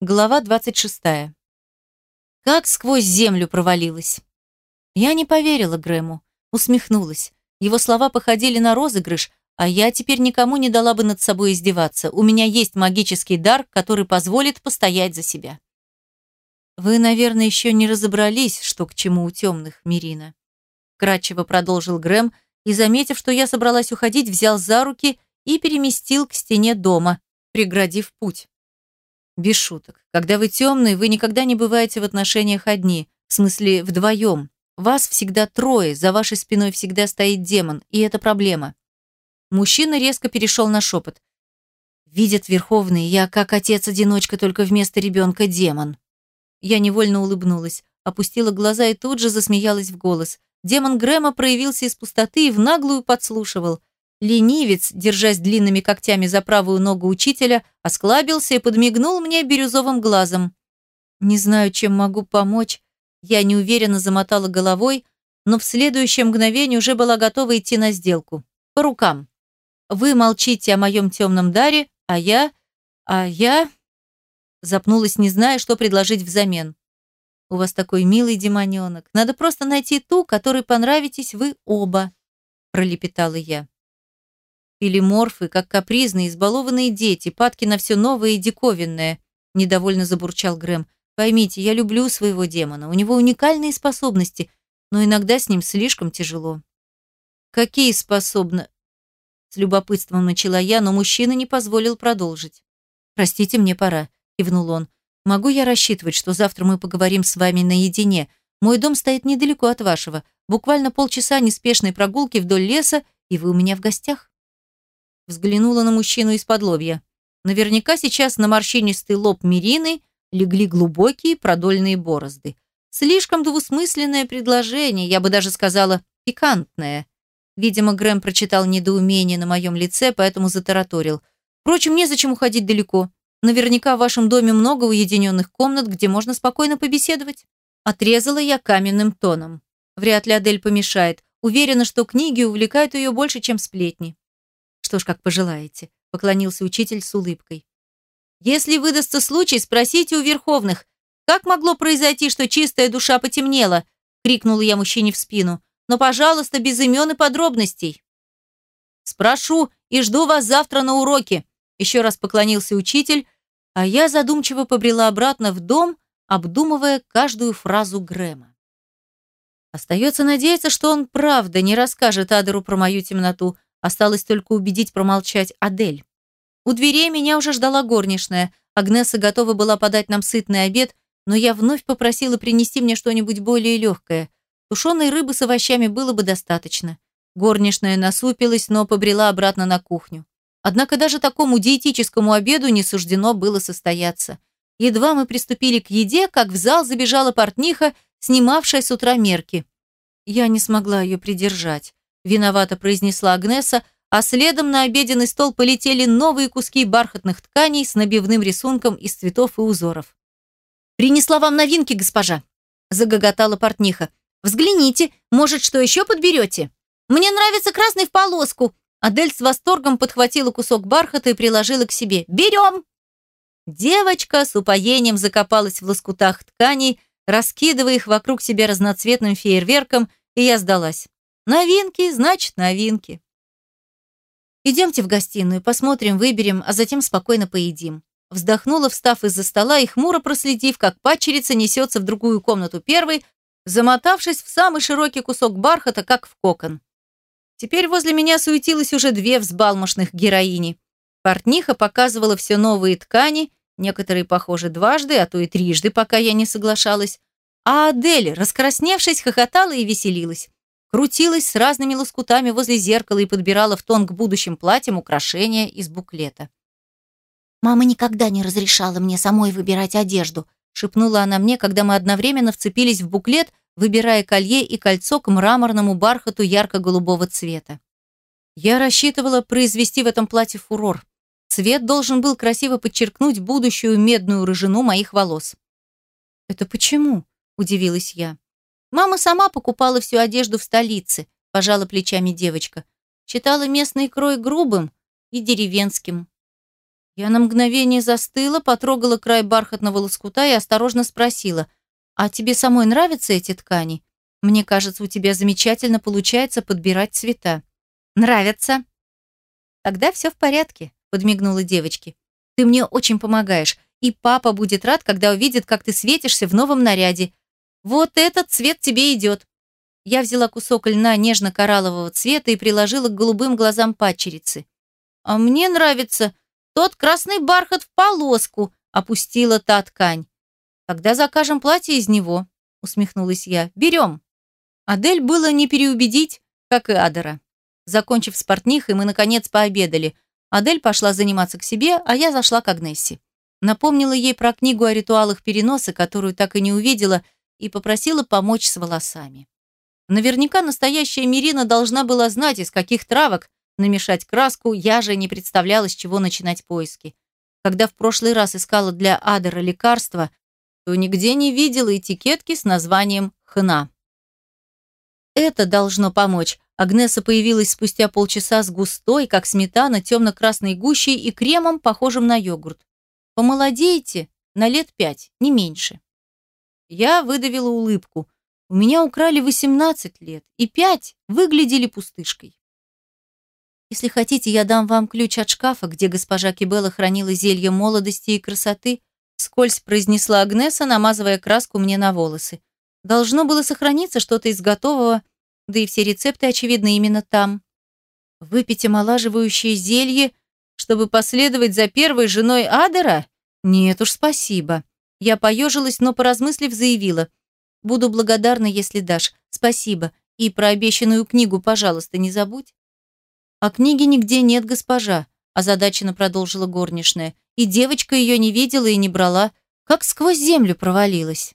Глава 26. Как сквозь землю провалилась. Я не поверила Грэму, усмехнулась. Его слова походили на розыгрыш, а я теперь никому не дала бы над собой издеваться. У меня есть магический дар, который позволит постоять за себя. Вы, наверное, еще не разобрались, что к чему у темных, Мирина. Кратчево продолжил Грэм и, заметив, что я собралась уходить, взял за руки и переместил к стене дома, преградив путь. Без шуток. Когда вы темный, вы никогда не бываете в отношениях одни, в смысле вдвоем. Вас всегда трое, за вашей спиной всегда стоит демон, и это проблема. Мужчина резко перешел на шепот. Видят Верховный, я как отец-одиночка, только вместо ребенка демон. Я невольно улыбнулась, опустила глаза и тут же засмеялась в голос. Демон Грэма проявился из пустоты и в наглую подслушивал. Ленивец, держась длинными когтями за правую ногу учителя, осклабился и подмигнул мне бирюзовым глазом. Не знаю, чем могу помочь. Я неуверенно замотала головой, но в следующее мгновение уже была готова идти на сделку. По рукам. Вы молчите о моем темном даре, а я... А я... Запнулась, не зная, что предложить взамен. У вас такой милый демоненок. Надо просто найти ту, которой понравитесь вы оба, пролепетала я. Или морфы, как капризные, избалованные дети, падки на все новое и диковинное», – недовольно забурчал Грэм. «Поймите, я люблю своего демона. У него уникальные способности, но иногда с ним слишком тяжело». «Какие способны?» С любопытством начала я, но мужчина не позволил продолжить. «Простите, мне пора», – кивнул он. «Могу я рассчитывать, что завтра мы поговорим с вами наедине? Мой дом стоит недалеко от вашего. Буквально полчаса неспешной прогулки вдоль леса, и вы у меня в гостях». Взглянула на мужчину из-под лобья. Наверняка сейчас на морщинистый лоб Мирины легли глубокие продольные борозды. Слишком двусмысленное предложение, я бы даже сказала, пикантное. Видимо, Грэм прочитал недоумение на моем лице, поэтому затараторил. Впрочем, незачем уходить далеко. Наверняка в вашем доме много уединенных комнат, где можно спокойно побеседовать. Отрезала я каменным тоном. Вряд ли Адель помешает. Уверена, что книги увлекают ее больше, чем сплетни. Что ж, как пожелаете, поклонился учитель с улыбкой. Если выдастся случай, спросите у верховных, как могло произойти, что чистая душа потемнела, крикнула я мужчине в спину. Но, пожалуйста, без имен и подробностей. Спрошу и жду вас завтра на уроке, еще раз поклонился учитель, а я задумчиво побрела обратно в дом, обдумывая каждую фразу Грэма. Остается надеяться, что он правда не расскажет Адеру про мою темноту, Осталось только убедить промолчать Адель. У дверей меня уже ждала горничная. Агнеса готова была подать нам сытный обед, но я вновь попросила принести мне что-нибудь более легкое. Тушеной рыбы с овощами было бы достаточно. Горничная насупилась, но побрела обратно на кухню. Однако даже такому диетическому обеду не суждено было состояться. Едва мы приступили к еде, как в зал забежала портниха, снимавшая с утра мерки. Я не смогла ее придержать виновато произнесла Агнеса, а следом на обеденный стол полетели новые куски бархатных тканей с набивным рисунком из цветов и узоров. «Принесла вам новинки, госпожа!» – загоготала портниха. «Взгляните, может, что еще подберете? Мне нравится красный в полоску!» Адель с восторгом подхватила кусок бархата и приложила к себе. «Берем!» Девочка с упоением закопалась в лоскутах тканей, раскидывая их вокруг себя разноцветным фейерверком, и я сдалась. Новинки, значит, новинки. Идемте в гостиную, посмотрим, выберем, а затем спокойно поедим. Вздохнула, встав из-за стола и хмуро проследив, как падчерица несется в другую комнату первой, замотавшись в самый широкий кусок бархата, как в кокон. Теперь возле меня суетилось уже две взбалмошных героини. Портниха показывала все новые ткани, некоторые, похоже, дважды, а то и трижды, пока я не соглашалась. А Адель, раскрасневшись, хохотала и веселилась крутилась с разными лоскутами возле зеркала и подбирала в тон к будущим платьям украшения из буклета. «Мама никогда не разрешала мне самой выбирать одежду», шепнула она мне, когда мы одновременно вцепились в буклет, выбирая колье и кольцо к мраморному бархату ярко-голубого цвета. Я рассчитывала произвести в этом платье фурор. Цвет должен был красиво подчеркнуть будущую медную рыжину моих волос. «Это почему?» – удивилась я. Мама сама покупала всю одежду в столице, пожала плечами девочка. Считала местный крой грубым и деревенским. Я на мгновение застыла, потрогала край бархатного лоскута и осторожно спросила, «А тебе самой нравятся эти ткани? Мне кажется, у тебя замечательно получается подбирать цвета». «Нравятся». «Тогда все в порядке», — подмигнула девочке. «Ты мне очень помогаешь, и папа будет рад, когда увидит, как ты светишься в новом наряде. Вот этот цвет тебе идет». Я взяла кусок льна нежно-кораллового цвета и приложила к голубым глазам падчерицы. «А мне нравится тот красный бархат в полоску», — опустила та ткань. «Тогда закажем платье из него», — усмехнулась я. «Берем». Адель было не переубедить, как и Адера. Закончив с портнихой, мы, наконец, пообедали. Адель пошла заниматься к себе, а я зашла к Агнессе. Напомнила ей про книгу о ритуалах переноса, которую так и не увидела, и попросила помочь с волосами. Наверняка настоящая Мирина должна была знать, из каких травок намешать краску, я же не представляла, с чего начинать поиски. Когда в прошлый раз искала для Адера лекарства, то нигде не видела этикетки с названием «хна». Это должно помочь. Агнеса появилась спустя полчаса с густой, как сметана, темно-красной гущей и кремом, похожим на йогурт. Помолодеете на лет пять, не меньше. Я выдавила улыбку. У меня украли 18 лет, и пять выглядели пустышкой. Если хотите, я дам вам ключ от шкафа, где госпожа Кибелла хранила зелье молодости и красоты, скользь произнесла Агнеса, намазывая краску мне на волосы. Должно было сохраниться что-то из готового, да и все рецепты, очевидно, именно там. Выпить омолаживающее зелье, чтобы последовать за первой женой Адера? Нет уж, спасибо. Я поежилась, но, поразмыслив, заявила. Буду благодарна, если дашь. Спасибо. И про обещанную книгу, пожалуйста, не забудь. «А книги нигде нет, госпожа», – озадаченно продолжила горничная. «И девочка ее не видела и не брала, как сквозь землю провалилась».